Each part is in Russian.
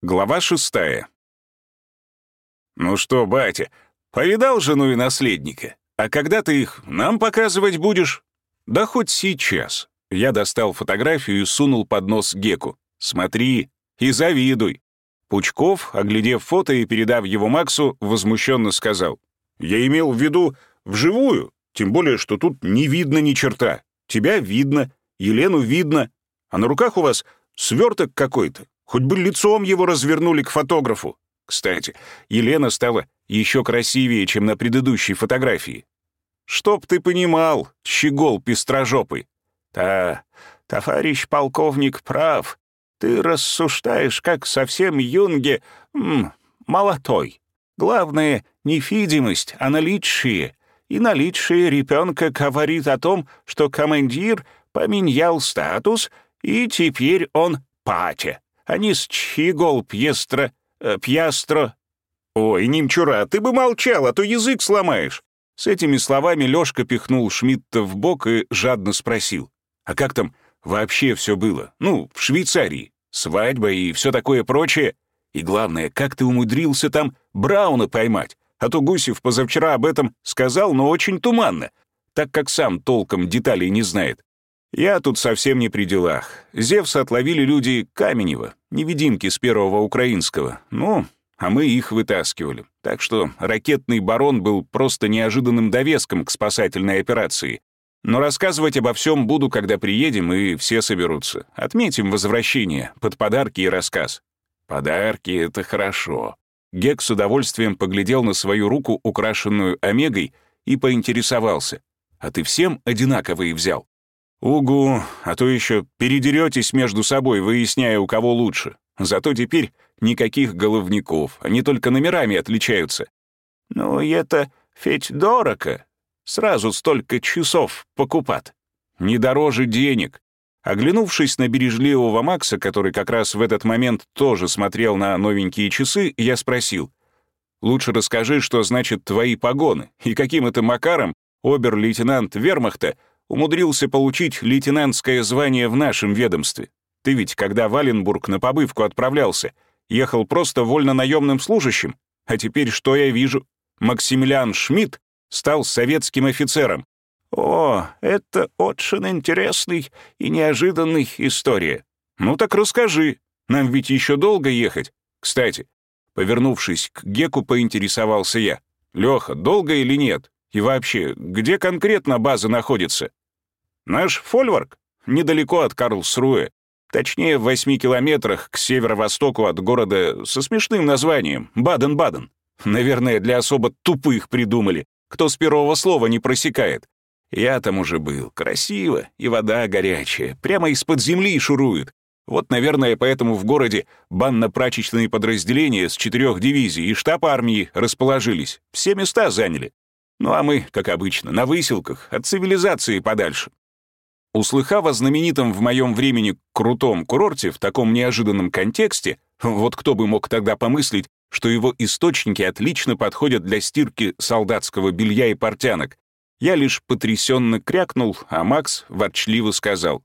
Глава шестая. «Ну что, батя, повидал жену и наследника? А когда ты их нам показывать будешь?» «Да хоть сейчас». Я достал фотографию и сунул под нос Геку. «Смотри и завидуй». Пучков, оглядев фото и передав его Максу, возмущенно сказал. «Я имел в виду вживую, тем более, что тут не видно ни черта. Тебя видно, Елену видно, а на руках у вас сверток какой-то. Хоть бы лицом его развернули к фотографу. Кстати, Елена стала еще красивее, чем на предыдущей фотографии. Чтоб ты понимал, щегол пестрожопый. Та, товарищ полковник прав. Ты рассуждаешь, как совсем юнге, м, молотой. Главное — не видимость, а наличие. И наличие ребенка говорит о том, что командир поменял статус, и теперь он патя а не с чьигол пьестро... Э, пьястро... Ой, немчура, ты бы молчал, а то язык сломаешь. С этими словами Лёшка пихнул Шмидта в бок и жадно спросил. А как там вообще все было? Ну, в Швейцарии. Свадьба и все такое прочее. И главное, как ты умудрился там Брауна поймать? А то Гусев позавчера об этом сказал, но очень туманно, так как сам толком деталей не знает. Я тут совсем не при делах. Зевса отловили люди Каменева, невидимки с первого украинского. Ну, а мы их вытаскивали. Так что ракетный барон был просто неожиданным довеском к спасательной операции. Но рассказывать обо всем буду, когда приедем, и все соберутся. Отметим возвращение, под подарки и рассказ. Подарки — это хорошо. Гек с удовольствием поглядел на свою руку, украшенную омегой, и поинтересовался. «А ты всем одинаковые взял?» «Угу, а то еще передеретесь между собой, выясняя, у кого лучше. Зато теперь никаких головников, они только номерами отличаются». «Ну, это ведь дорого. Сразу столько часов покупать. Не дороже денег». Оглянувшись на бережливого Макса, который как раз в этот момент тоже смотрел на новенькие часы, я спросил. «Лучше расскажи, что значит твои погоны, и каким это макаром обер-лейтенант вермахта умудрился получить лейтенантское звание в нашем ведомстве. Ты ведь, когда в Валенбург на побывку отправлялся, ехал просто вольно-наемным служащим, а теперь что я вижу? Максимилиан Шмидт стал советским офицером. О, это очень интересный и неожиданный история. Ну так расскажи, нам ведь еще долго ехать. Кстати, повернувшись к Геку, поинтересовался я. Леха, долго или нет? И вообще, где конкретно база находится? Наш фольварк недалеко от Карлсруэ, точнее в восьми километрах к северо-востоку от города со смешным названием Баден-Баден. Наверное, для особо тупых придумали, кто с первого слова не просекает. Я там уже был. Красиво, и вода горячая, прямо из-под земли шурует. Вот, наверное, поэтому в городе банно-прачечные подразделения с четырех дивизий и штаб армии расположились. Все места заняли. Ну а мы, как обычно, на выселках, от цивилизации подальше. Услыхав о знаменитом в моем времени крутом курорте в таком неожиданном контексте, вот кто бы мог тогда помыслить, что его источники отлично подходят для стирки солдатского белья и портянок, я лишь потрясенно крякнул, а Макс ворчливо сказал,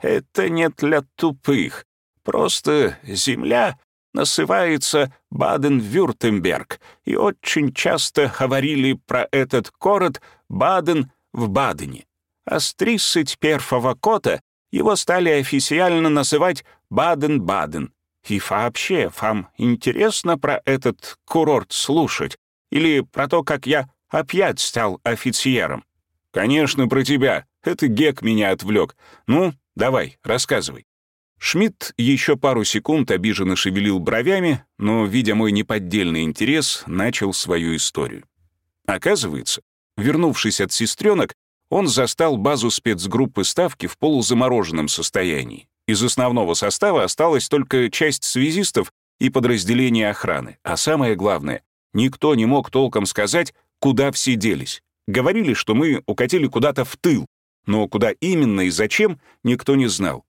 «Это не для тупых. Просто земля называется Баден-Вюртемберг, и очень часто говорили про этот город Баден в Бадене а с 31 года его стали официально называть Баден-Баден. И вообще, вам интересно про этот курорт слушать? Или про то, как я опять стал офицером? Конечно, про тебя. Это Гек меня отвлек. Ну, давай, рассказывай. Шмидт еще пару секунд обиженно шевелил бровями, но, видя мой неподдельный интерес, начал свою историю. Оказывается, вернувшись от сестренок, он застал базу спецгруппы Ставки в полузамороженном состоянии. Из основного состава осталась только часть связистов и подразделения охраны. А самое главное, никто не мог толком сказать, куда все делись. Говорили, что мы укатили куда-то в тыл, но куда именно и зачем, никто не знал.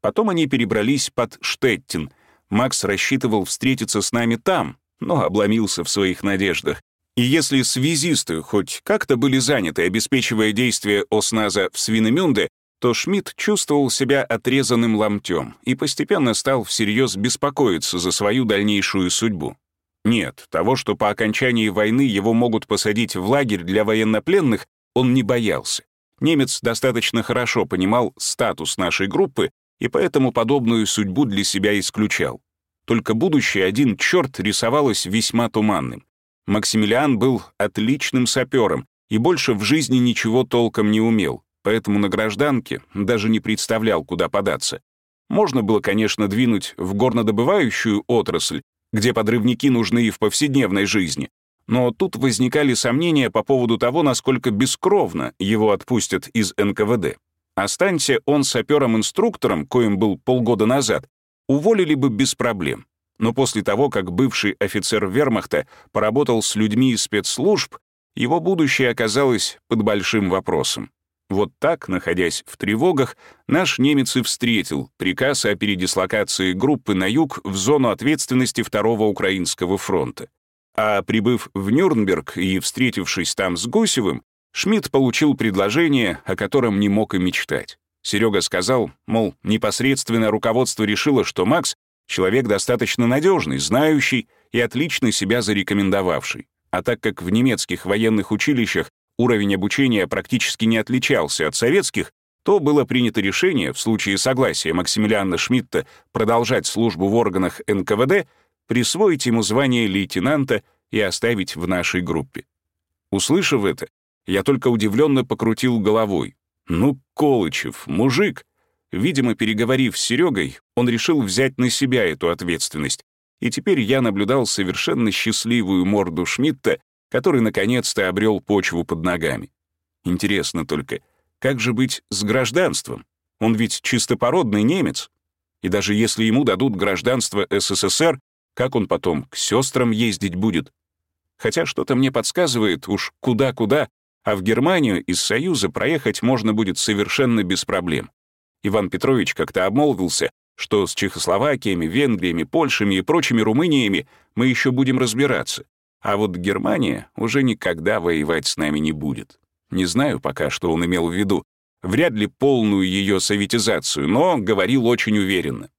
Потом они перебрались под Штеттин. Макс рассчитывал встретиться с нами там, но обломился в своих надеждах. И если связисты хоть как-то были заняты, обеспечивая действия ОСНАЗа в Свинемюнде, то Шмидт чувствовал себя отрезанным ломтем и постепенно стал всерьез беспокоиться за свою дальнейшую судьбу. Нет, того, что по окончании войны его могут посадить в лагерь для военнопленных, он не боялся. Немец достаточно хорошо понимал статус нашей группы и поэтому подобную судьбу для себя исключал. Только будущее один черт рисовалось весьма туманным. Максимилиан был отличным сапером и больше в жизни ничего толком не умел, поэтому на гражданке даже не представлял, куда податься. Можно было, конечно, двинуть в горнодобывающую отрасль, где подрывники нужны и в повседневной жизни, но тут возникали сомнения по поводу того, насколько бескровно его отпустят из НКВД. Останься он сапером-инструктором, коим был полгода назад, уволили бы без проблем. Но после того, как бывший офицер вермахта поработал с людьми из спецслужб, его будущее оказалось под большим вопросом. Вот так, находясь в тревогах, наш немец и встретил приказ о передислокации группы на юг в зону ответственности Второго Украинского фронта. А прибыв в Нюрнберг и встретившись там с Гусевым, Шмидт получил предложение, о котором не мог и мечтать. Серега сказал, мол, непосредственное руководство решило, что Макс — человек достаточно надежный, знающий и отлично себя зарекомендовавший. А так как в немецких военных училищах уровень обучения практически не отличался от советских, то было принято решение, в случае согласия Максимилиана Шмидта продолжать службу в органах НКВД, присвоить ему звание лейтенанта и оставить в нашей группе. Услышав это, я только удивленно покрутил головой. Ну, Колычев, мужик! Видимо, переговорив с Серегой, он решил взять на себя эту ответственность. И теперь я наблюдал совершенно счастливую морду Шмидта, который наконец-то обрел почву под ногами. Интересно только, как же быть с гражданством? Он ведь чистопородный немец. И даже если ему дадут гражданство СССР, как он потом к сестрам ездить будет? Хотя что-то мне подсказывает, уж куда-куда, а в Германию из Союза проехать можно будет совершенно без проблем. Иван Петрович как-то обмолвился, что с Чехословакиями, Венгриями, Польшами и прочими Румыниями мы еще будем разбираться, а вот Германия уже никогда воевать с нами не будет. Не знаю пока, что он имел в виду, вряд ли полную ее советизацию, но говорил очень уверенно.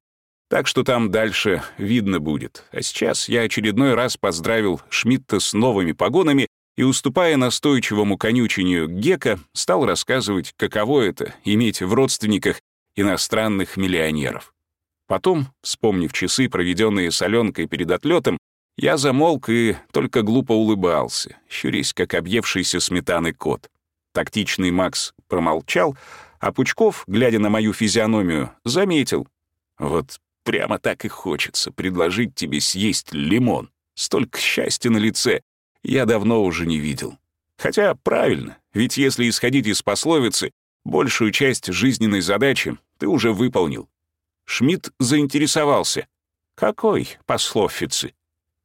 Так что там дальше видно будет. А сейчас я очередной раз поздравил Шмидта с новыми погонами и, уступая настойчивому конючению Гека, стал рассказывать, каково это — иметь в родственниках иностранных миллионеров. Потом, вспомнив часы, проведенные с Аленкой перед отлетом, я замолк и только глупо улыбался, щурясь, как объевшийся сметаны кот. Тактичный Макс промолчал, а Пучков, глядя на мою физиономию, заметил. «Вот прямо так и хочется предложить тебе съесть лимон. Столько счастья на лице, я давно уже не видел. Хотя правильно, ведь если исходить из пословицы, большую часть жизненной задачи ты уже выполнил. Шмидт заинтересовался. Какой пословицы?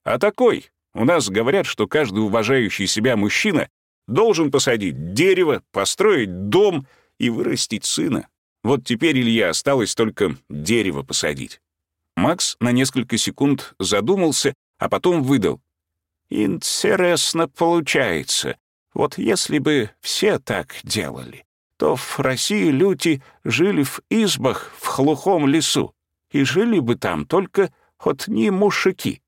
А такой. У нас говорят, что каждый уважающий себя мужчина должен посадить дерево, построить дом и вырастить сына. Вот теперь Илья осталось только дерево посадить. Макс на несколько секунд задумался, а потом выдал. Интересно получается. Вот если бы все так делали, то в России люди жили в избах в хлухом лесу, и жили бы там только одни мужики.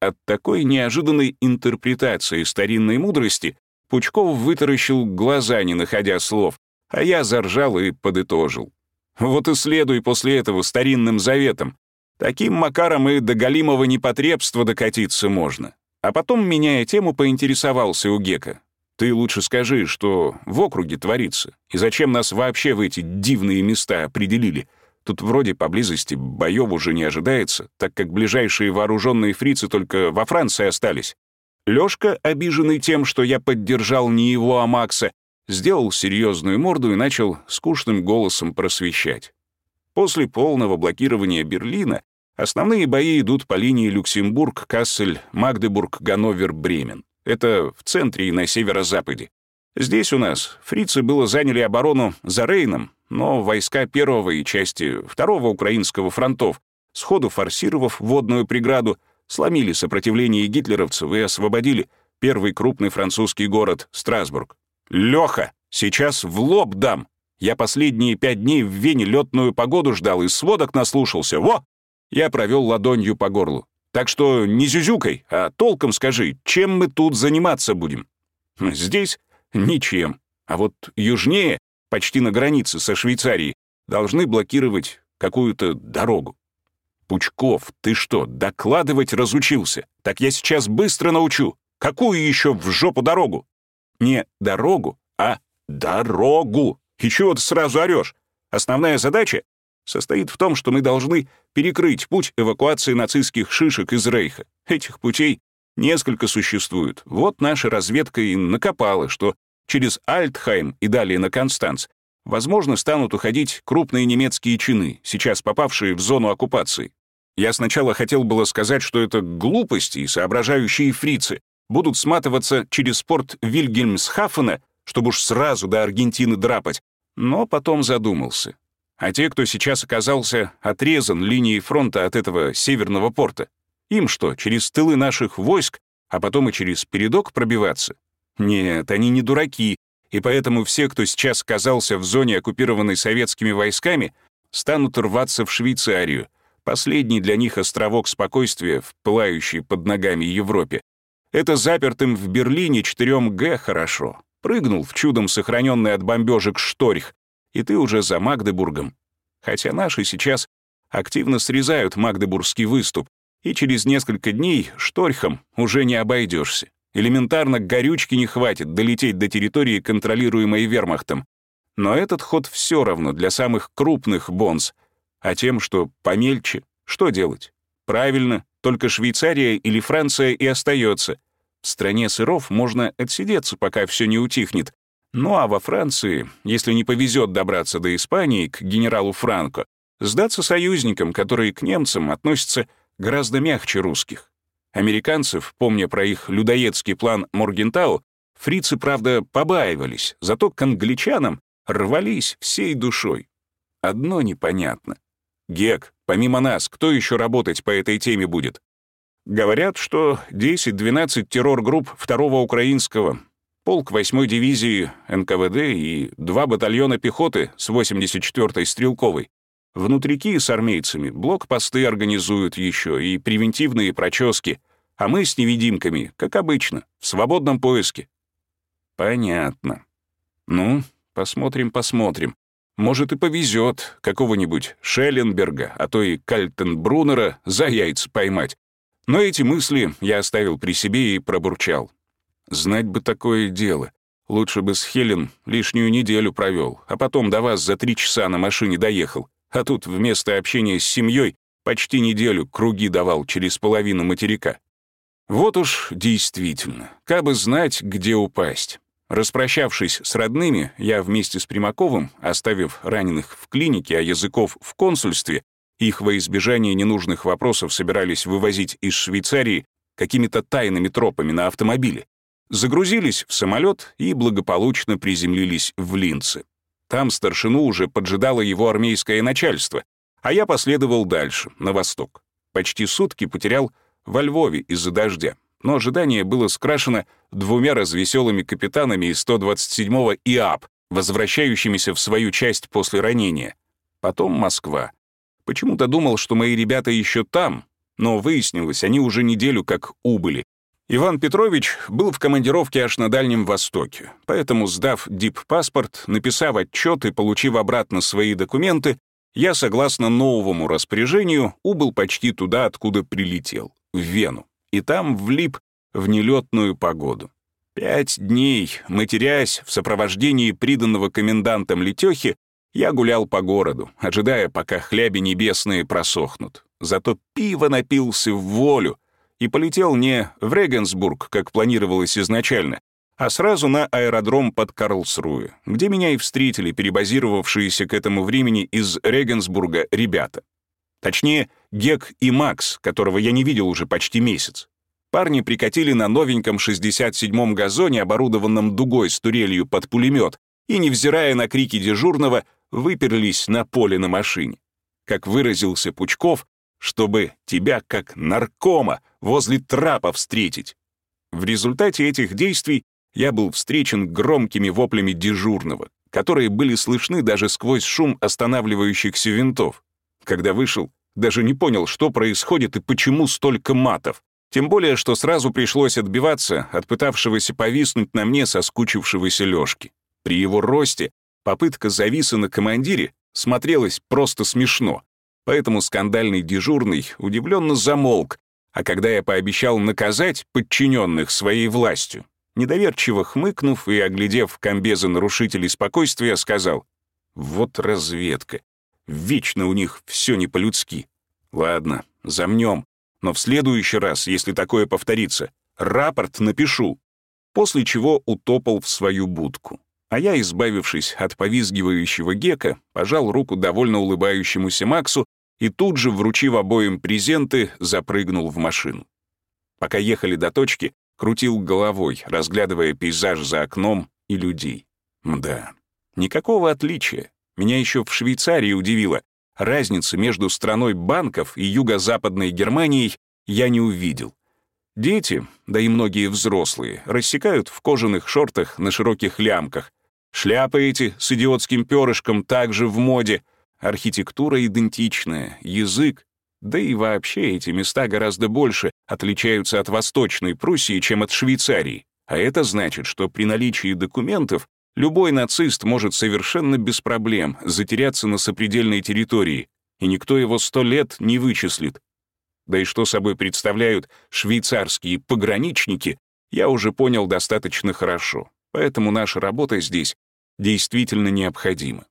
От такой неожиданной интерпретации старинной мудрости Пучков вытаращил глаза, не находя слов, а я заржал и подытожил. Вот и следуй после этого старинным заветам. Таким макаром и до голимого непотребства докатиться можно. А потом, меняя тему, поинтересовался у Гека. «Ты лучше скажи, что в округе творится, и зачем нас вообще в эти дивные места определили? Тут вроде поблизости боев уже не ожидается, так как ближайшие вооруженные фрицы только во Франции остались». Лёшка, обиженный тем, что я поддержал не его, а Макса, сделал серьезную морду и начал скучным голосом просвещать. После полного блокирования Берлина Основные бои идут по линии Люксембург, Кассель, Магдебург, Ганновер, Бремен. Это в центре и на северо-западе. Здесь у нас фрицы было заняли оборону за Рейном, но войска первого и части второго украинского фронтов, сходу форсировав водную преграду, сломили сопротивление гитлеровцев и освободили первый крупный французский город Страсбург. «Лёха, сейчас в лоб дам!» Я последние пять дней в Вене летную погоду ждал и сводок наслушался. Во!» Я провел ладонью по горлу. «Так что не зюзюкай, а толком скажи, чем мы тут заниматься будем?» «Здесь ничем. А вот южнее, почти на границе со Швейцарией, должны блокировать какую-то дорогу. Пучков, ты что, докладывать разучился? Так я сейчас быстро научу. Какую еще в жопу дорогу? Не дорогу, а дорогу. И чего ты сразу орешь? Основная задача состоит в том, что мы должны перекрыть путь эвакуации нацистских шишек из Рейха. Этих путей несколько существует. Вот наша разведка и накопала, что через Альтхайм и далее на Констанц возможно, станут уходить крупные немецкие чины, сейчас попавшие в зону оккупации. Я сначала хотел было сказать, что это глупости и соображающие фрицы будут сматываться через порт Вильгельмсхафена, чтобы уж сразу до Аргентины драпать, но потом задумался. А те, кто сейчас оказался отрезан линией фронта от этого северного порта, им что, через тылы наших войск, а потом и через передок пробиваться? Нет, они не дураки, и поэтому все, кто сейчас оказался в зоне, оккупированной советскими войсками, станут рваться в Швейцарию, последний для них островок спокойствия в пылающей под ногами Европе. Это запертым в Берлине 4Г хорошо. Прыгнул в чудом сохраненный от бомбежек Шторх, и ты уже за Магдебургом. Хотя наши сейчас активно срезают Магдебургский выступ, и через несколько дней Шторхом уже не обойдешься. Элементарно горючки не хватит долететь до территории, контролируемой вермахтом. Но этот ход все равно для самых крупных бонс. А тем, что помельче, что делать? Правильно, только Швейцария или Франция и остается. В стране сыров можно отсидеться, пока все не утихнет. Ну а во Франции, если не повезет добраться до Испании, к генералу Франко, сдаться союзникам, которые к немцам относятся гораздо мягче русских. Американцев, помня про их людоедский план Моргентау, фрицы, правда, побаивались, зато к англичанам рвались всей душой. Одно непонятно. Гек, помимо нас, кто еще работать по этой теме будет? Говорят, что 10-12 террор-групп второго украинского, полк 8-й дивизии НКВД и два батальона пехоты с 84-й стрелковой Внутрики с армейцами блокпосты организуют еще и превентивные прочески, а мы с невидимками, как обычно, в свободном поиске. Понятно. Ну, посмотрим, посмотрим. Может, и повезет какого-нибудь Шелленберга, а то и Кальтенбруннера за яйца поймать. Но эти мысли я оставил при себе и пробурчал. Знать бы такое дело. Лучше бы с Хелен лишнюю неделю провел, а потом до вас за три часа на машине доехал а тут вместо общения с семьей почти неделю круги давал через половину материка. Вот уж действительно, кабы знать, где упасть. Распрощавшись с родными, я вместе с Примаковым, оставив раненых в клинике, а языков в консульстве, их во избежание ненужных вопросов собирались вывозить из Швейцарии какими-то тайными тропами на автомобиле, загрузились в самолет и благополучно приземлились в Линце. Там старшину уже поджидало его армейское начальство, а я последовал дальше, на восток. Почти сутки потерял во Львове из-за дождя, но ожидание было скрашено двумя развеселыми капитанами из 127-го ИАП, возвращающимися в свою часть после ранения. Потом Москва. Почему-то думал, что мои ребята еще там, но выяснилось, они уже неделю как убыли, Иван Петрович был в командировке аж на Дальнем Востоке, поэтому, сдав дип-паспорт, написав отчет и получив обратно свои документы, я, согласно новому распоряжению, убыл почти туда, откуда прилетел, в Вену, и там влип в нелетную погоду. Пять дней, матерясь в сопровождении приданного комендантом Летехи, я гулял по городу, ожидая, пока хляби небесные просохнут. Зато пиво напился в волю — и полетел не в Регенсбург, как планировалось изначально, а сразу на аэродром под Карлсруэ, где меня и встретили перебазировавшиеся к этому времени из Регенсбурга ребята. Точнее, Гек и Макс, которого я не видел уже почти месяц. Парни прикатили на новеньком 67-м газоне, оборудованном дугой с турелью под пулемет, и, невзирая на крики дежурного, выперлись на поле на машине. Как выразился Пучков, чтобы тебя, как наркома, возле трапа встретить. В результате этих действий я был встречен громкими воплями дежурного. которые были слышны даже сквозь шум останавливающихся винтов. Когда вышел, даже не понял, что происходит и почему столько матов. Тем более, что сразу пришлось отбиваться от пытавшегося повиснуть на мне соскучившегося Лёшки. При его росте попытка зависа на командире смотрелась просто смешно. Поэтому скандальный дежурный удивленно замолк, а когда я пообещал наказать подчиненных своей властью, недоверчиво хмыкнув и оглядев комбезы нарушителей спокойствия, сказал, «Вот разведка. Вечно у них все не по-людски. Ладно, замнем, но в следующий раз, если такое повторится, рапорт напишу». После чего утопал в свою будку. А я, избавившись от повизгивающего гека, пожал руку довольно улыбающемуся Максу и тут же, вручив обоим презенты, запрыгнул в машину. Пока ехали до точки, крутил головой, разглядывая пейзаж за окном и людей. Мда, никакого отличия. Меня еще в Швейцарии удивило. Разницы между страной банков и юго-западной Германией я не увидел. Дети, да и многие взрослые, рассекают в кожаных шортах на широких лямках. Шляпы эти с идиотским перышком также в моде — Архитектура идентичная, язык, да и вообще эти места гораздо больше отличаются от Восточной Пруссии, чем от Швейцарии. А это значит, что при наличии документов любой нацист может совершенно без проблем затеряться на сопредельной территории, и никто его сто лет не вычислит. Да и что собой представляют швейцарские пограничники, я уже понял достаточно хорошо, поэтому наша работа здесь действительно необходима.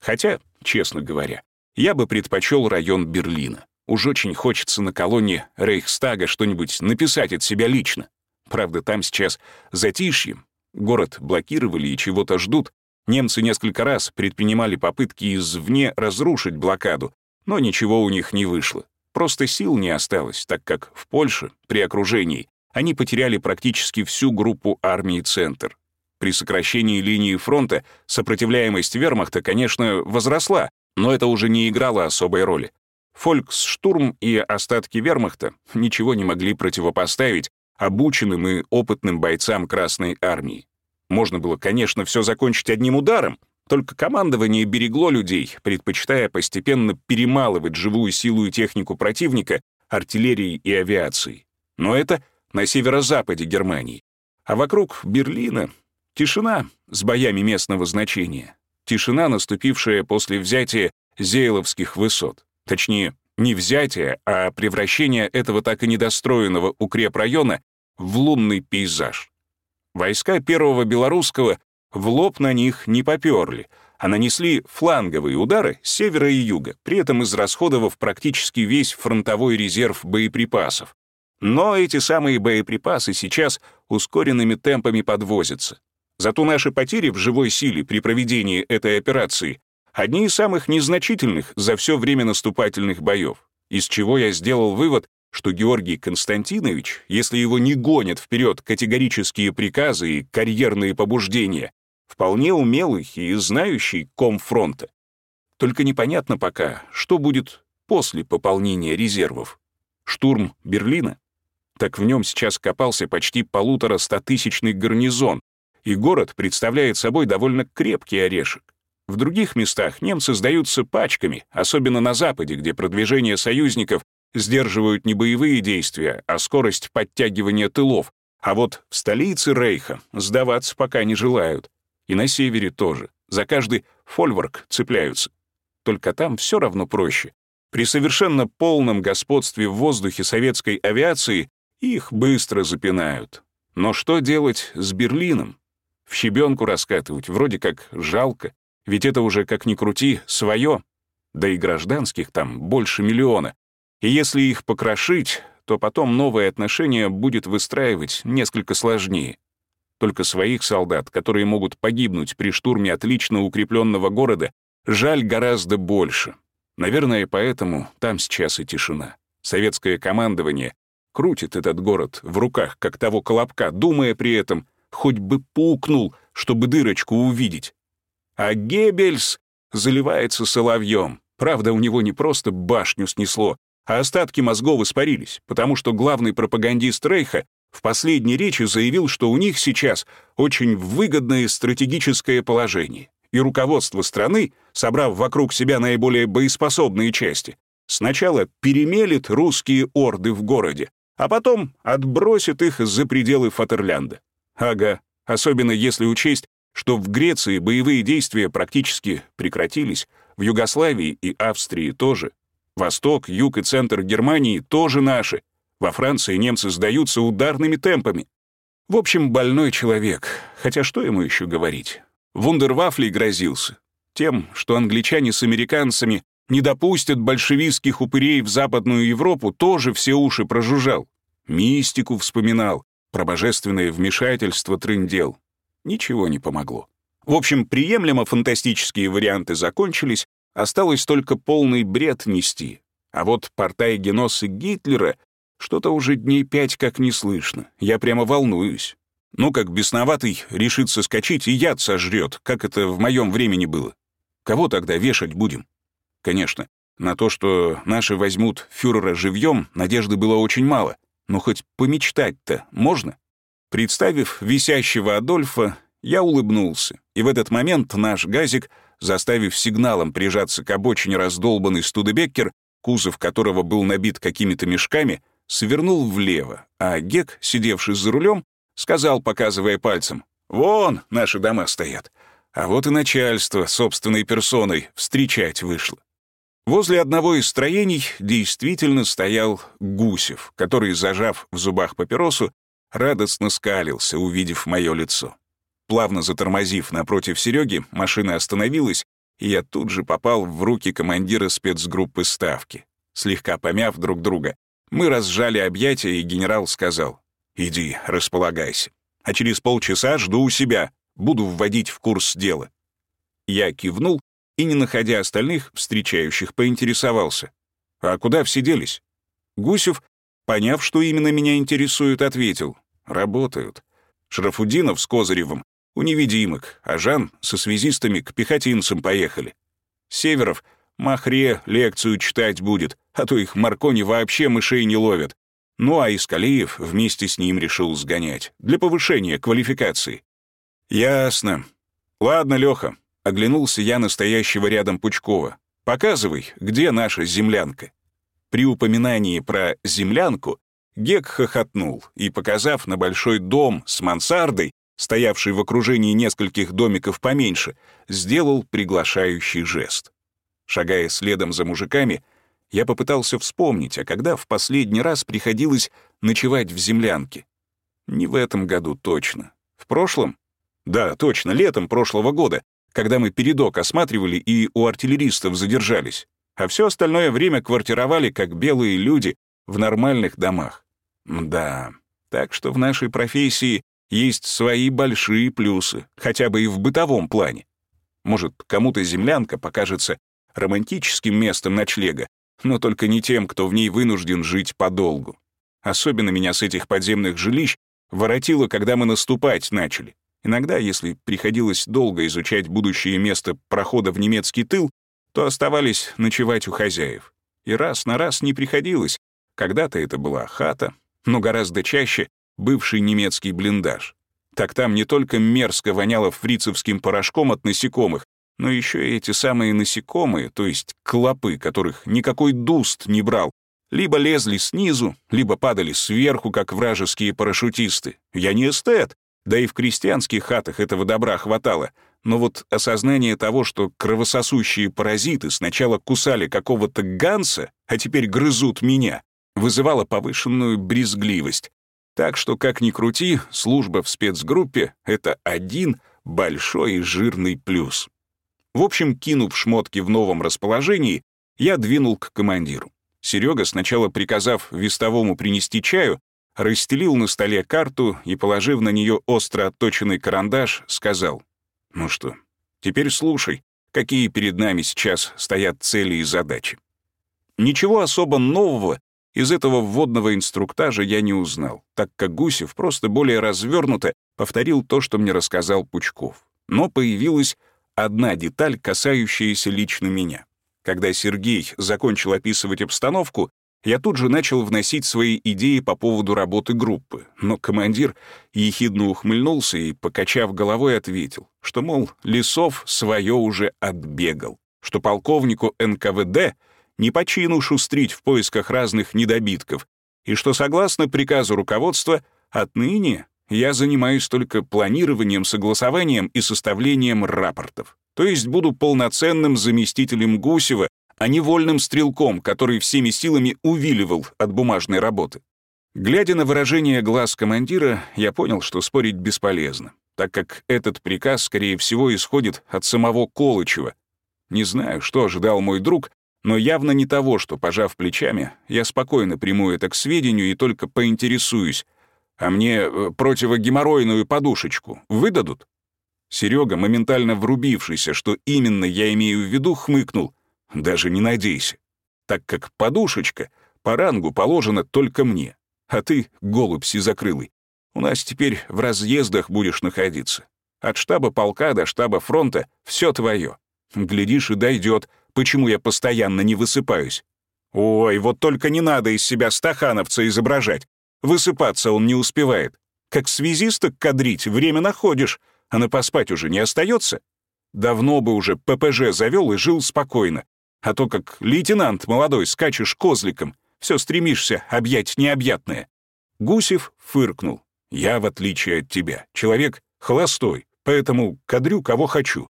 Хотя, честно говоря, я бы предпочел район Берлина. Уж очень хочется на колонне Рейхстага что-нибудь написать от себя лично. Правда, там сейчас затишье. Город блокировали и чего-то ждут. Немцы несколько раз предпринимали попытки извне разрушить блокаду, но ничего у них не вышло. Просто сил не осталось, так как в Польше, при окружении, они потеряли практически всю группу армии «Центр». При сокращении линии фронта сопротивляемость вермахта, конечно, возросла, но это уже не играло особой роли. Фольксштурм и остатки вермахта ничего не могли противопоставить обученным и опытным бойцам Красной Армии. Можно было, конечно, все закончить одним ударом, только командование берегло людей, предпочитая постепенно перемалывать живую силу и технику противника артиллерией и авиацией. Но это на северо-западе Германии. А вокруг Берлина Тишина с боями местного значения. Тишина, наступившая после взятия Зейловских высот. Точнее, не взятия, а превращение этого так и недостроенного укрепрайона в лунный пейзаж. Войска Первого Белорусского в лоб на них не поперли, а нанесли фланговые удары с севера и юга, при этом израсходовав практически весь фронтовой резерв боеприпасов. Но эти самые боеприпасы сейчас ускоренными темпами подвозятся. Зато наши потери в живой силе при проведении этой операции одни из самых незначительных за все время наступательных боев, из чего я сделал вывод, что Георгий Константинович, если его не гонят вперед категорические приказы и карьерные побуждения, вполне умелый и знающий ком фронта. Только непонятно пока, что будет после пополнения резервов. Штурм Берлина? Так в нем сейчас копался почти полутора стотысячный гарнизон, и город представляет собой довольно крепкий орешек. В других местах немцы сдаются пачками, особенно на Западе, где продвижение союзников сдерживают не боевые действия, а скорость подтягивания тылов, а вот в столице Рейха сдаваться пока не желают. И на севере тоже. За каждый фольворк цепляются. Только там все равно проще. При совершенно полном господстве в воздухе советской авиации их быстро запинают. Но что делать с Берлином? В щебенку раскатывать вроде как жалко, ведь это уже, как ни крути, свое. Да и гражданских там больше миллиона. И если их покрошить, то потом новое отношение будет выстраивать несколько сложнее. Только своих солдат, которые могут погибнуть при штурме отлично укрепленного города, жаль гораздо больше. Наверное, поэтому там сейчас и тишина. Советское командование крутит этот город в руках, как того колобка, думая при этом, хоть бы пукнул, чтобы дырочку увидеть. А Геббельс заливается соловьем. Правда, у него не просто башню снесло, а остатки мозгов испарились, потому что главный пропагандист Рейха в последней речи заявил, что у них сейчас очень выгодное стратегическое положение, и руководство страны, собрав вокруг себя наиболее боеспособные части, сначала перемелет русские орды в городе, а потом отбросит их за пределы Фатерлянда. Ага, особенно если учесть, что в Греции боевые действия практически прекратились, в Югославии и Австрии тоже. Восток, юг и центр Германии тоже наши. Во Франции немцы сдаются ударными темпами. В общем, больной человек. Хотя что ему еще говорить? Вундервафлей грозился. Тем, что англичане с американцами не допустят большевистских упырей в Западную Европу, тоже все уши прожужжал. Мистику вспоминал, про божественное вмешательство трындел. Ничего не помогло. В общем, приемлемо фантастические варианты закончились, осталось только полный бред нести. А вот портай геносы Гитлера что-то уже дней пять как не слышно. Я прямо волнуюсь. Ну, как бесноватый решит соскочить и яд сожрет, как это в моем времени было. Кого тогда вешать будем? Конечно, на то, что наши возьмут фюрера живьем, надежды было очень мало. Но хоть помечтать-то можно? Представив висящего Адольфа, я улыбнулся, и в этот момент наш газик, заставив сигналом прижаться к обочине раздолбанный студебеккер, кузов которого был набит какими-то мешками, свернул влево, а Гек, сидевший за рулем, сказал, показывая пальцем, «Вон наши дома стоят, а вот и начальство собственной персоной встречать вышло». Возле одного из строений действительно стоял Гусев, который, зажав в зубах папиросу, радостно скалился, увидев мое лицо. Плавно затормозив напротив Сереги, машина остановилась, и я тут же попал в руки командира спецгруппы Ставки. Слегка помяв друг друга, мы разжали объятия, и генерал сказал, «Иди, располагайся. А через полчаса жду у себя, буду вводить в курс дела». Я кивнул и, не находя остальных, встречающих, поинтересовался. «А куда все делись?» Гусев, поняв, что именно меня интересует, ответил. «Работают. Шарафудинов с Козыревым у невидимок, а Жан со связистами к пехотинцам поехали. Северов Махре лекцию читать будет, а то их Маркони вообще мышей не ловят. Ну а Искалиев вместе с ним решил сгонять, для повышения квалификации. «Ясно. Ладно, Лёха, Оглянулся я настоящего рядом Пучкова. «Показывай, где наша землянка?» При упоминании про землянку Гек хохотнул и, показав на большой дом с мансардой, стоявший в окружении нескольких домиков поменьше, сделал приглашающий жест. Шагая следом за мужиками, я попытался вспомнить, а когда в последний раз приходилось ночевать в землянке. Не в этом году точно. В прошлом? Да, точно, летом прошлого года, когда мы передок осматривали и у артиллеристов задержались, а все остальное время квартировали как белые люди в нормальных домах. Да, так что в нашей профессии есть свои большие плюсы, хотя бы и в бытовом плане. Может, кому-то землянка покажется романтическим местом ночлега, но только не тем, кто в ней вынужден жить подолгу. Особенно меня с этих подземных жилищ воротило, когда мы наступать начали. Иногда, если приходилось долго изучать будущее место прохода в немецкий тыл, то оставались ночевать у хозяев. И раз на раз не приходилось. Когда-то это была хата, но гораздо чаще бывший немецкий блиндаж. Так там не только мерзко воняло фрицевским порошком от насекомых, но еще и эти самые насекомые, то есть клопы, которых никакой дуст не брал, либо лезли снизу, либо падали сверху, как вражеские парашютисты. Я не эстет, да и в крестьянских хатах этого добра хватало. Но вот осознание того, что кровососущие паразиты сначала кусали какого-то ганса, а теперь грызут меня, вызывало повышенную брезгливость. Так что, как ни крути, служба в спецгруппе — это один большой и жирный плюс. В общем, кинув шмотки в новом расположении, я двинул к командиру. Серега, сначала приказав вестовому принести чаю, расстелил на столе карту и, положив на нее остро отточенный карандаш, сказал, «Ну что, теперь слушай, какие перед нами сейчас стоят цели и задачи». Ничего особо нового из этого вводного инструктажа я не узнал, так как Гусев просто более развернуто повторил то, что мне рассказал Пучков. Но появилась одна деталь, касающаяся лично меня. Когда Сергей закончил описывать обстановку, я тут же начал вносить свои идеи по поводу работы группы, но командир ехидно ухмыльнулся и, покачав головой, ответил, что, мол, Лесов свое уже отбегал, что полковнику НКВД не по чину шустрить в поисках разных недобитков, и что, согласно приказу руководства, отныне я занимаюсь только планированием, согласованием и составлением рапортов. То есть буду полноценным заместителем Гусева, а не вольным стрелком, который всеми силами увиливал от бумажной работы. Глядя на выражение глаз командира, я понял, что спорить бесполезно, так как этот приказ, скорее всего, исходит от самого Колычева. Не знаю, что ожидал мой друг, но явно не того, что, пожав плечами, я спокойно приму это к сведению и только поинтересуюсь, а мне э, противогеморройную подушечку выдадут? Серега, моментально врубившийся, что именно я имею в виду, хмыкнул. Даже не надейся. Так как подушечка по рангу положена только мне. А ты, голубь сизокрылый, у нас теперь в разъездах будешь находиться. От штаба полка до штаба фронта все твое. Глядишь, и дойдет, почему я постоянно не высыпаюсь. Ой, вот только не надо из себя стахановца изображать. Высыпаться он не успевает. Как связиста кадрить, время находишь, а на поспать уже не остается. Давно бы уже ППЖ завел и жил спокойно. А то как лейтенант молодой скачешь козликом, все стремишься объять необъятное. Гусев фыркнул. Я, в отличие от тебя, человек холостой, поэтому кадрю кого хочу.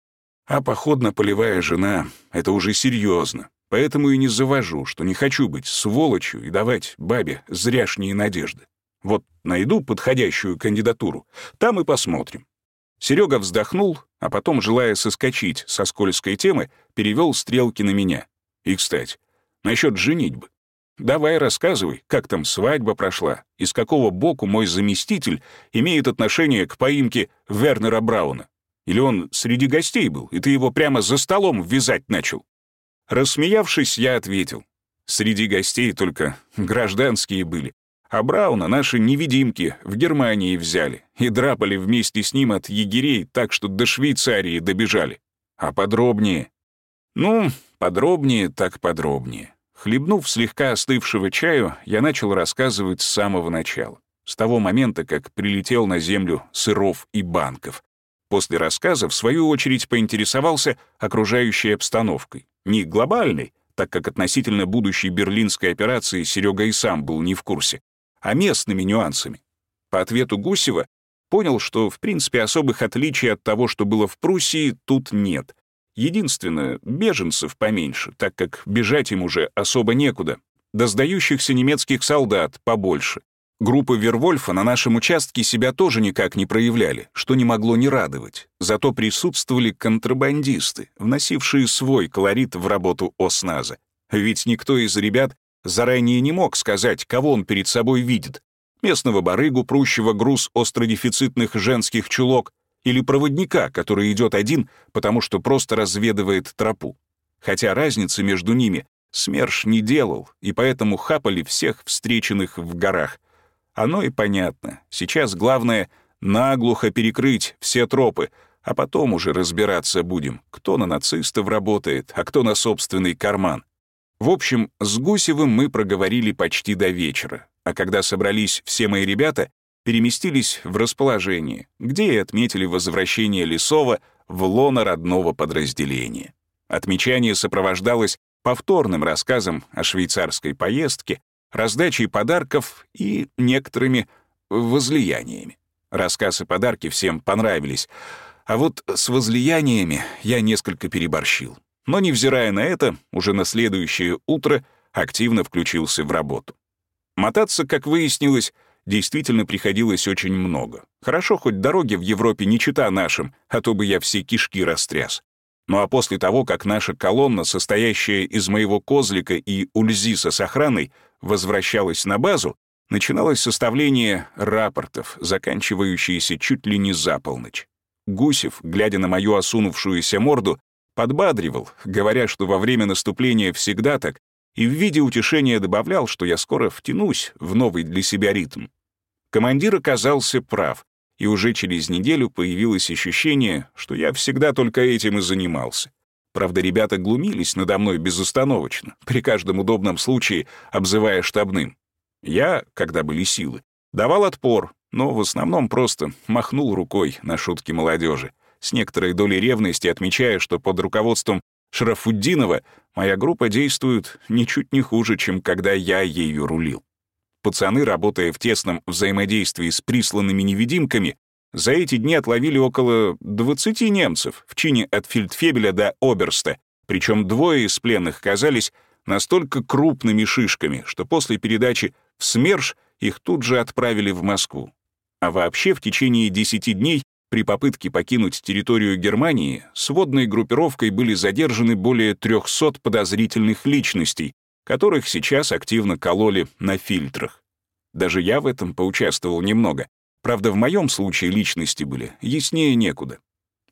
А походно-полевая жена — это уже серьезно. Поэтому и не завожу, что не хочу быть сволочью и давать бабе зряшние надежды. Вот найду подходящую кандидатуру, там и посмотрим. Серега вздохнул, а потом, желая соскочить со скользкой темы, перевел стрелки на меня. И, кстати, насчет женитьбы. Давай рассказывай, как там свадьба прошла, и с какого боку мой заместитель имеет отношение к поимке Вернера Брауна. Или он среди гостей был, и ты его прямо за столом вязать начал? Рассмеявшись, я ответил. Среди гостей только гражданские были. А Брауна наши невидимки в Германии взяли и драпали вместе с ним от егерей так, что до Швейцарии добежали. А подробнее? Ну, подробнее так подробнее. Хлебнув слегка остывшего чаю, я начал рассказывать с самого начала, с того момента, как прилетел на землю сыров и банков. После рассказа, в свою очередь, поинтересовался окружающей обстановкой. Не глобальной, так как относительно будущей берлинской операции Серега и сам был не в курсе, а местными нюансами. По ответу Гусева понял, что, в принципе, особых отличий от того, что было в Пруссии, тут нет. Единственное, беженцев поменьше, так как бежать им уже особо некуда. До сдающихся немецких солдат побольше. Группы Вервольфа на нашем участке себя тоже никак не проявляли, что не могло не радовать. Зато присутствовали контрабандисты, вносившие свой колорит в работу ОСНАЗа. Ведь никто из ребят заранее не мог сказать, кого он перед собой видит. Местного барыгу, прущего груз остродефицитных женских чулок, или проводника, который идет один, потому что просто разведывает тропу. Хотя разницы между ними СМЕРШ не делал, и поэтому хапали всех встреченных в горах — оно и понятно. Сейчас главное — наглухо перекрыть все тропы, а потом уже разбираться будем, кто на нацистов работает, а кто на собственный карман. В общем, с Гусевым мы проговорили почти до вечера, а когда собрались все мои ребята, переместились в расположение, где и отметили возвращение Лесова в лоно родного подразделения. Отмечание сопровождалось повторным рассказом о швейцарской поездке, раздачей подарков и некоторыми возлияниями. Рассказ и подарки всем понравились, а вот с возлияниями я несколько переборщил. Но, невзирая на это, уже на следующее утро активно включился в работу. Мотаться, как выяснилось, действительно приходилось очень много. Хорошо, хоть дороги в Европе не чита нашим, а то бы я все кишки растряс. Ну а после того, как наша колонна, состоящая из моего козлика и ульзиса с охраной, возвращалась на базу, начиналось составление рапортов, заканчивающиеся чуть ли не за полночь. Гусев, глядя на мою осунувшуюся морду, подбадривал, говоря, что во время наступления всегда так, и в виде утешения добавлял, что я скоро втянусь в новый для себя ритм. Командир оказался прав, и уже через неделю появилось ощущение, что я всегда только этим и занимался. Правда, ребята глумились надо мной безостановочно, при каждом удобном случае обзывая штабным. Я, когда были силы, давал отпор, но в основном просто махнул рукой на шутки молодежи, с некоторой долей ревности отмечая, что под руководством Шарафуддинова моя группа действует ничуть не хуже, чем когда я ею рулил. Пацаны, работая в тесном взаимодействии с присланными невидимками, за эти дни отловили около 20 немцев в чине от фельдфебеля до оберста, причем двое из пленных казались настолько крупными шишками, что после передачи в СМЕРШ их тут же отправили в Москву. А вообще в течение 10 дней при попытке покинуть территорию Германии сводной группировкой были задержаны более 300 подозрительных личностей, которых сейчас активно кололи на фильтрах. Даже я в этом поучаствовал немного. Правда, в моем случае личности были яснее некуда.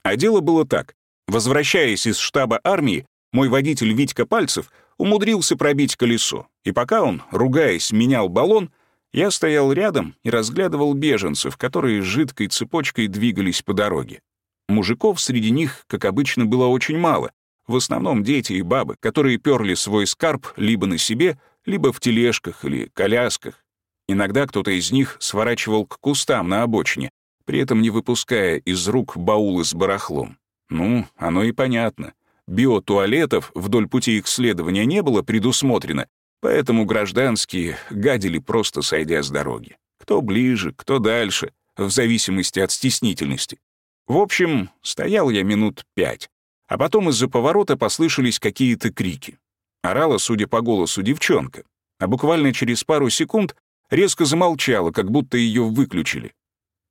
А дело было так. Возвращаясь из штаба армии, мой водитель Витька Пальцев умудрился пробить колесо, и пока он, ругаясь, менял баллон, я стоял рядом и разглядывал беженцев, которые жидкой цепочкой двигались по дороге. Мужиков среди них, как обычно, было очень мало, в основном дети и бабы, которые перли свой скарб либо на себе, либо в тележках или колясках. Иногда кто-то из них сворачивал к кустам на обочине, при этом не выпуская из рук баулы с барахлом. Ну, оно и понятно. Биотуалетов вдоль пути их следования не было предусмотрено, поэтому гражданские гадили просто сойдя с дороги. Кто ближе, кто дальше, в зависимости от стеснительности. В общем, стоял я минут пять, а потом из-за поворота послышались какие-то крики. Орала, судя по голосу, девчонка, а буквально через пару секунд резко замолчала, как будто ее выключили.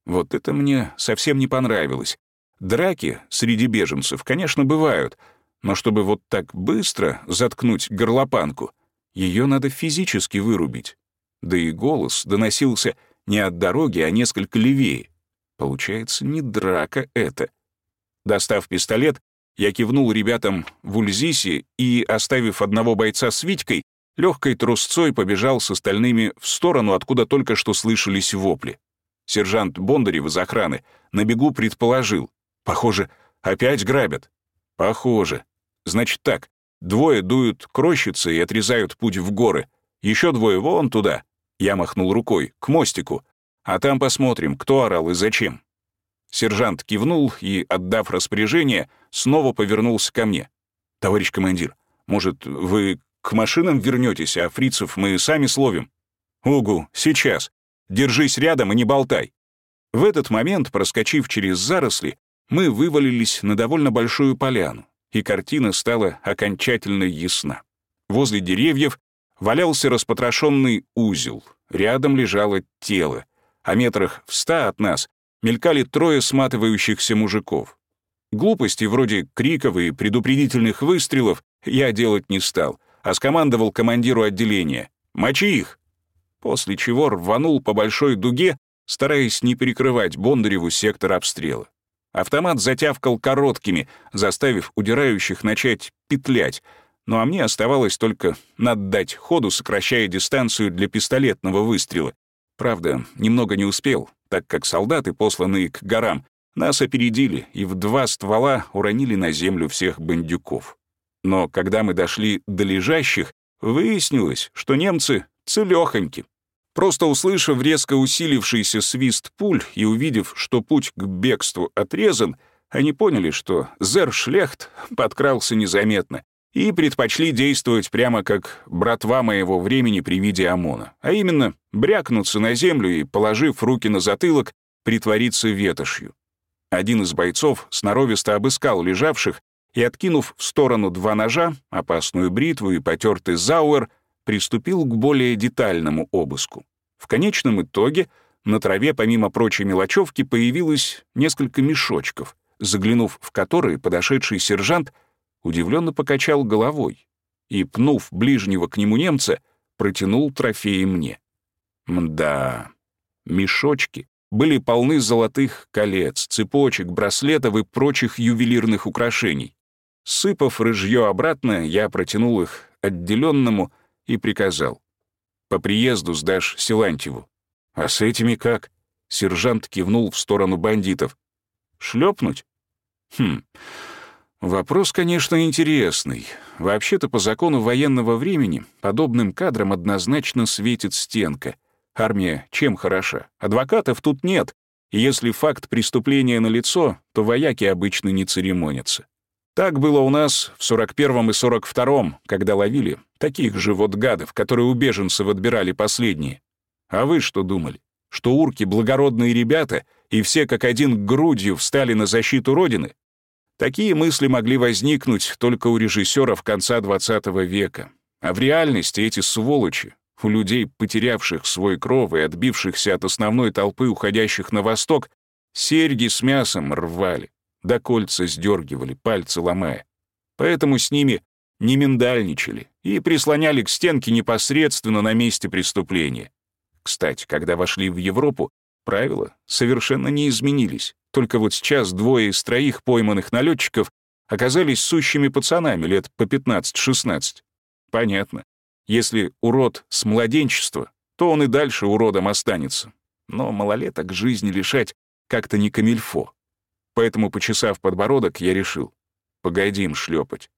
Вот это мне совсем не понравилось. Драки среди беженцев, конечно, бывают, но чтобы вот так быстро заткнуть горлопанку, ее надо физически вырубить. Да и голос доносился не от дороги, а несколько левее. Получается, не драка это. Достав пистолет, я кивнул ребятам в Ульзисе и, оставив одного бойца с Витькой, легкой трусцой побежал с остальными в сторону, откуда только что слышались вопли. Сержант Бондарев из охраны на бегу предположил. Похоже, опять грабят. Похоже. Значит так, двое дуют к рощице и отрезают путь в горы. Еще двое вон туда. Я махнул рукой, к мостику. А там посмотрим, кто орал и зачем. Сержант кивнул и, отдав распоряжение, снова повернулся ко мне. «Товарищ командир, может, вы к машинам вернетесь, а фрицев мы сами словим. Угу, сейчас. Держись рядом и не болтай. В этот момент, проскочив через заросли, мы вывалились на довольно большую поляну, и картина стала окончательно ясна. Возле деревьев валялся распотрошенный узел, рядом лежало тело, а метрах в ста от нас мелькали трое сматывающихся мужиков. Глупости вроде криков и предупредительных выстрелов я делать не стал — а скомандовал командиру отделения «Мочи их!», после чего рванул по большой дуге, стараясь не перекрывать Бондареву сектор обстрела. Автомат затявкал короткими, заставив удирающих начать петлять, ну а мне оставалось только наддать ходу, сокращая дистанцию для пистолетного выстрела. Правда, немного не успел, так как солдаты, посланные к горам, нас опередили и в два ствола уронили на землю всех бандюков. Но когда мы дошли до лежащих, выяснилось, что немцы целёхоньки. Просто услышав резко усилившийся свист пуль и увидев, что путь к бегству отрезан, они поняли, что Зершлехт подкрался незаметно и предпочли действовать прямо как братва моего времени при виде ОМОНа, а именно брякнуться на землю и, положив руки на затылок, притвориться ветошью. Один из бойцов сноровисто обыскал лежавших и, откинув в сторону два ножа, опасную бритву и потертый зауэр, приступил к более детальному обыску. В конечном итоге на траве, помимо прочей мелочевки, появилось несколько мешочков, заглянув в которые подошедший сержант удивленно покачал головой и, пнув ближнего к нему немца, протянул трофеи мне. Мда, мешочки были полны золотых колец, цепочек, браслетов и прочих ювелирных украшений. Сыпав рыжье обратно, я протянул их отделенному и приказал. «По приезду сдашь Силантьеву». «А с этими как?» Сержант кивнул в сторону бандитов. «Шлепнуть?» «Хм, Вопрос, конечно, интересный. Вообще-то, по закону военного времени, подобным кадрам однозначно светит стенка. Армия чем хороша? Адвокатов тут нет, и если факт преступления налицо, то вояки обычно не церемонятся. Так было у нас в 41-м и 42-м, когда ловили таких же вот гадов, которые у беженцев отбирали последние. А вы что думали? Что урки — благородные ребята, и все как один грудью встали на защиту Родины? Такие мысли могли возникнуть только у режиссеров конца XX века. А в реальности эти сволочи, у людей, потерявших свой кров и отбившихся от основной толпы уходящих на восток, серьги с мясом рвали, да кольца сдергивали, пальцы ломая. Поэтому с ними не миндальничали и прислоняли к стенке непосредственно на месте преступления. Кстати, когда вошли в Европу, правила совершенно не изменились. Только вот сейчас двое из троих пойманных налетчиков оказались сущими пацанами лет по 15-16. Понятно. Если урод с младенчества, то он и дальше уродом останется. Но малолеток жизни лишать как-то не камильфо. Поэтому, почесав подбородок, я решил. Погоди им шлепать.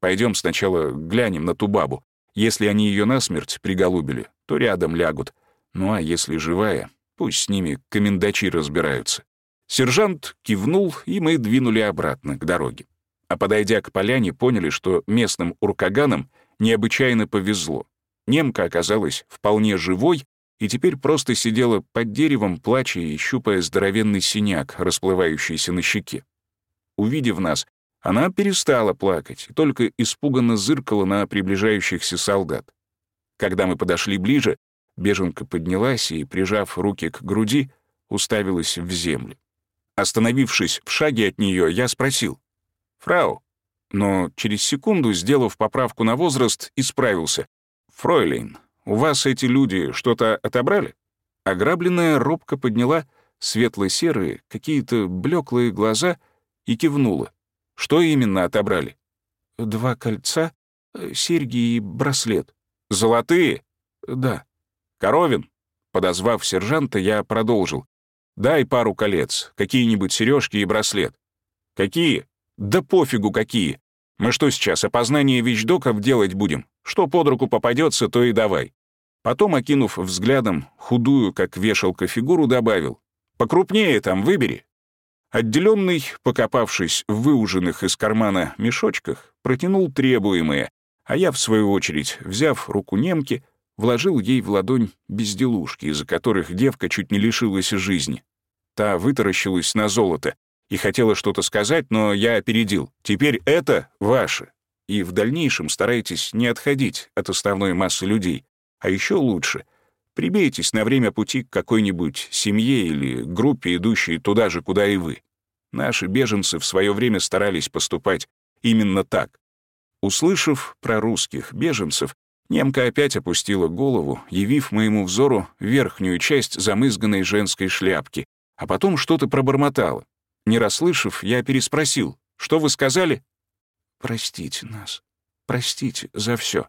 Пойдем сначала глянем на ту бабу. Если они ее насмерть приголубили, то рядом лягут. Ну а если живая, пусть с ними комендачи разбираются. Сержант кивнул, и мы двинули обратно, к дороге. А подойдя к поляне, поняли, что местным уркаганам необычайно повезло. Немка оказалась вполне живой и теперь просто сидела под деревом, плача и щупая здоровенный синяк, расплывающийся на щеке. Увидев нас, она перестала плакать только испуганно зыркала на приближающихся солдат. Когда мы подошли ближе, беженка поднялась и, прижав руки к груди, уставилась в землю. Остановившись в шаге от нее, я спросил. «Фрау?» Но через секунду, сделав поправку на возраст, исправился. «Фройлейн, у вас эти люди что-то отобрали?» Ограбленная робко подняла светло-серые, какие-то блеклые глаза и кивнула. «Что именно отобрали?» «Два кольца, э, серьги и браслет». «Золотые?» «Да». «Коровин?» Подозвав сержанта, я продолжил. «Дай пару колец, какие-нибудь сережки и браслет». «Какие?» «Да пофигу какие. Мы что сейчас, опознание вещдоков делать будем? Что под руку попадется, то и давай. Потом, окинув взглядом худую, как вешалка, фигуру, добавил. «Покрупнее там выбери». Отделенный, покопавшись в выуженных из кармана мешочках, протянул требуемое, а я, в свою очередь, взяв руку немки, вложил ей в ладонь безделушки, из-за которых девка чуть не лишилась жизни. Та вытаращилась на золото и хотела что-то сказать, но я опередил. «Теперь это ваше и в дальнейшем старайтесь не отходить от основной массы людей. А еще лучше — прибейтесь на время пути к какой-нибудь семье или группе, идущей туда же, куда и вы. Наши беженцы в свое время старались поступать именно так. Услышав про русских беженцев, немка опять опустила голову, явив моему взору верхнюю часть замызганной женской шляпки, а потом что-то пробормотала. Не расслышав, я переспросил, «Что вы сказали?» Простите нас. Простите за все.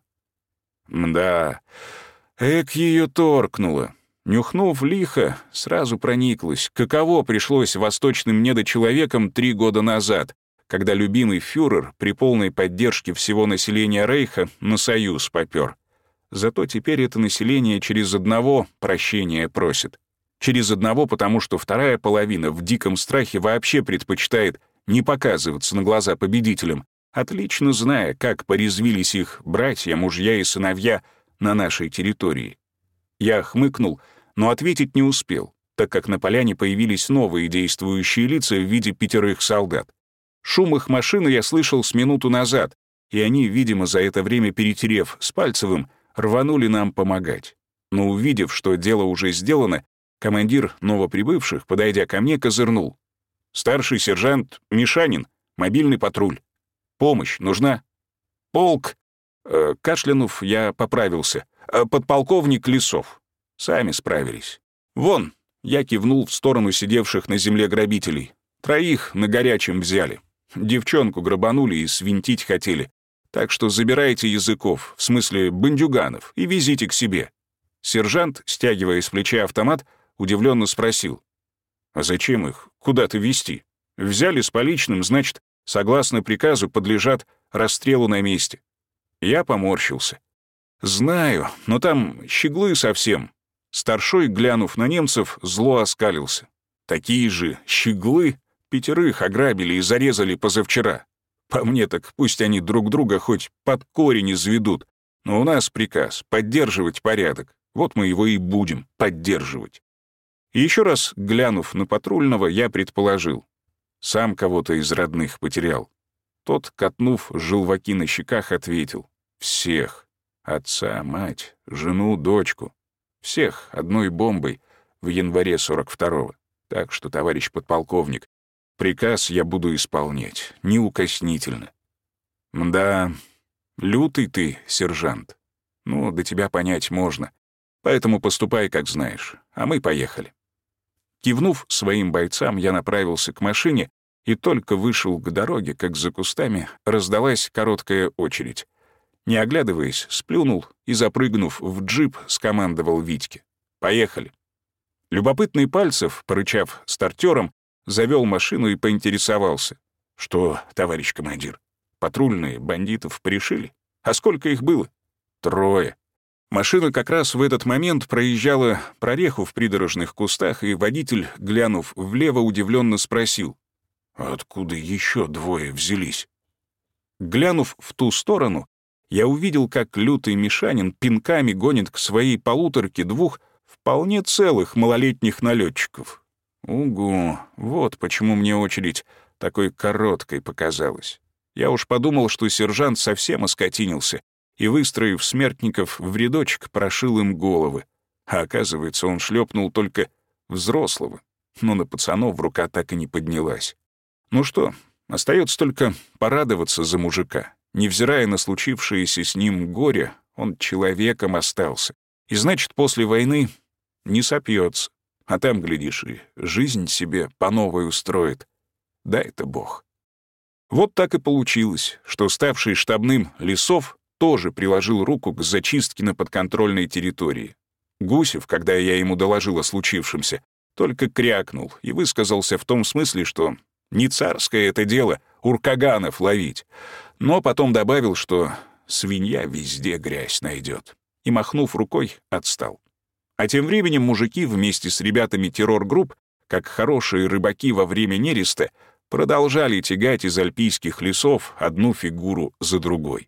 Да, эк ее торкнуло. Нюхнув лихо, сразу прониклась, каково пришлось восточным недочеловекам три года назад, когда любимый фюрер при полной поддержке всего населения Рейха на союз попер. Зато теперь это население через одного прощения просит. Через одного, потому что вторая половина в диком страхе вообще предпочитает не показываться на глаза победителям, отлично зная, как порезвились их братья, мужья и сыновья на нашей территории. Я хмыкнул, но ответить не успел, так как на поляне появились новые действующие лица в виде пятерых солдат. Шум их машины я слышал с минуту назад, и они, видимо, за это время перетерев с Пальцевым, рванули нам помогать. Но увидев, что дело уже сделано, командир новоприбывших, подойдя ко мне, козырнул. «Старший сержант Мишанин, мобильный патруль». Помощь нужна?» «Полк!» э, Кашлянув, я поправился. Э, «Подполковник Лесов. Сами справились. Вон!» Я кивнул в сторону сидевших на земле грабителей. Троих на горячем взяли. Девчонку грабанули и свинтить хотели. Так что забирайте языков, в смысле бандюганов, и везите к себе. Сержант, стягивая с плеча автомат, удивленно спросил. «А зачем их куда-то везти? Взяли с поличным, значит, Согласно приказу, подлежат расстрелу на месте. Я поморщился. Знаю, но там щеглы совсем. Старшой, глянув на немцев, зло оскалился. Такие же щеглы пятерых ограбили и зарезали позавчера. По мне так пусть они друг друга хоть под корень изведут. Но у нас приказ — поддерживать порядок. Вот мы его и будем поддерживать. Еще раз, глянув на патрульного, я предположил. Сам кого-то из родных потерял. Тот, катнув желваки на щеках, ответил. Всех. Отца, мать, жену, дочку. Всех одной бомбой в январе 42-го. Так что, товарищ подполковник, приказ я буду исполнять, неукоснительно. Да, лютый ты, сержант. Ну, до тебя понять можно. Поэтому поступай, как знаешь. А мы поехали. Кивнув своим бойцам, я направился к машине и только вышел к дороге, как за кустами раздалась короткая очередь. Не оглядываясь, сплюнул и, запрыгнув в джип, скомандовал Витьке. «Поехали». Любопытный Пальцев, порычав стартером, завел машину и поинтересовался. «Что, товарищ командир, патрульные бандитов пришили? А сколько их было?» «Трое». Машина как раз в этот момент проезжала прореху в придорожных кустах, и водитель, глянув влево, удивленно спросил. «Откуда еще двое взялись?» Глянув в ту сторону, я увидел, как лютый Мишанин пинками гонит к своей полуторке двух вполне целых малолетних налетчиков. Угу, вот почему мне очередь такой короткой показалась. Я уж подумал, что сержант совсем оскотинился и, выстроив смертников в рядочек, прошил им головы. А оказывается, он шлепнул только взрослого, но на пацанов рука так и не поднялась. Ну что, остается только порадоваться за мужика. Невзирая на случившееся с ним горе, он человеком остался. И значит, после войны не сопьется. А там, глядишь, и жизнь себе по новой устроит. Да это бог. Вот так и получилось, что ставший штабным Лесов тоже приложил руку к зачистке на подконтрольной территории. Гусев, когда я ему доложил о случившемся, только крякнул и высказался в том смысле, что не царское это дело уркаганов ловить, но потом добавил, что свинья везде грязь найдет, и, махнув рукой, отстал. А тем временем мужики вместе с ребятами террор-групп, как хорошие рыбаки во время нереста, продолжали тягать из альпийских лесов одну фигуру за другой.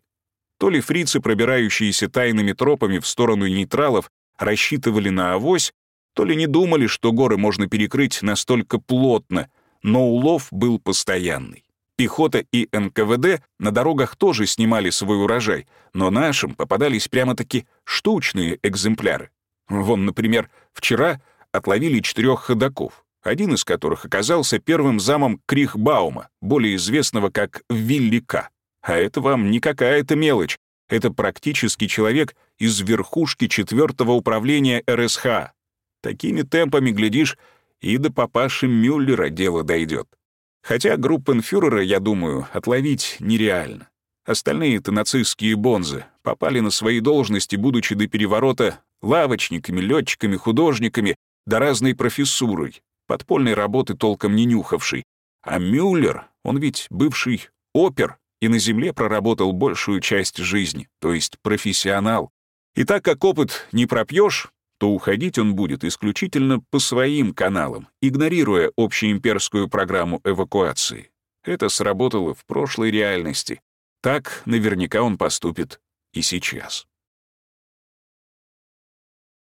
То ли фрицы, пробирающиеся тайными тропами в сторону нейтралов, рассчитывали на авось, то ли не думали, что горы можно перекрыть настолько плотно, но улов был постоянный. Пехота и НКВД на дорогах тоже снимали свой урожай, но нашим попадались прямо-таки штучные экземпляры. Вон, например, вчера отловили четырех ходаков, один из которых оказался первым замом Крихбаума, более известного как Виллика. А это вам не какая-то мелочь. Это практически человек из верхушки четвертого управления РСХ. Такими темпами, глядишь, и до папаши Мюллера дело дойдет. Хотя группенфюрера, я думаю, отловить нереально. Остальные-то нацистские бонзы попали на свои должности, будучи до переворота лавочниками, летчиками, художниками, да разной профессурой, подпольной работы толком не нюхавший. А Мюллер, он ведь бывший опер, и на земле проработал большую часть жизни, то есть профессионал. И так как опыт не пропьешь, то уходить он будет исключительно по своим каналам, игнорируя общеимперскую программу эвакуации. Это сработало в прошлой реальности. Так наверняка он поступит и сейчас.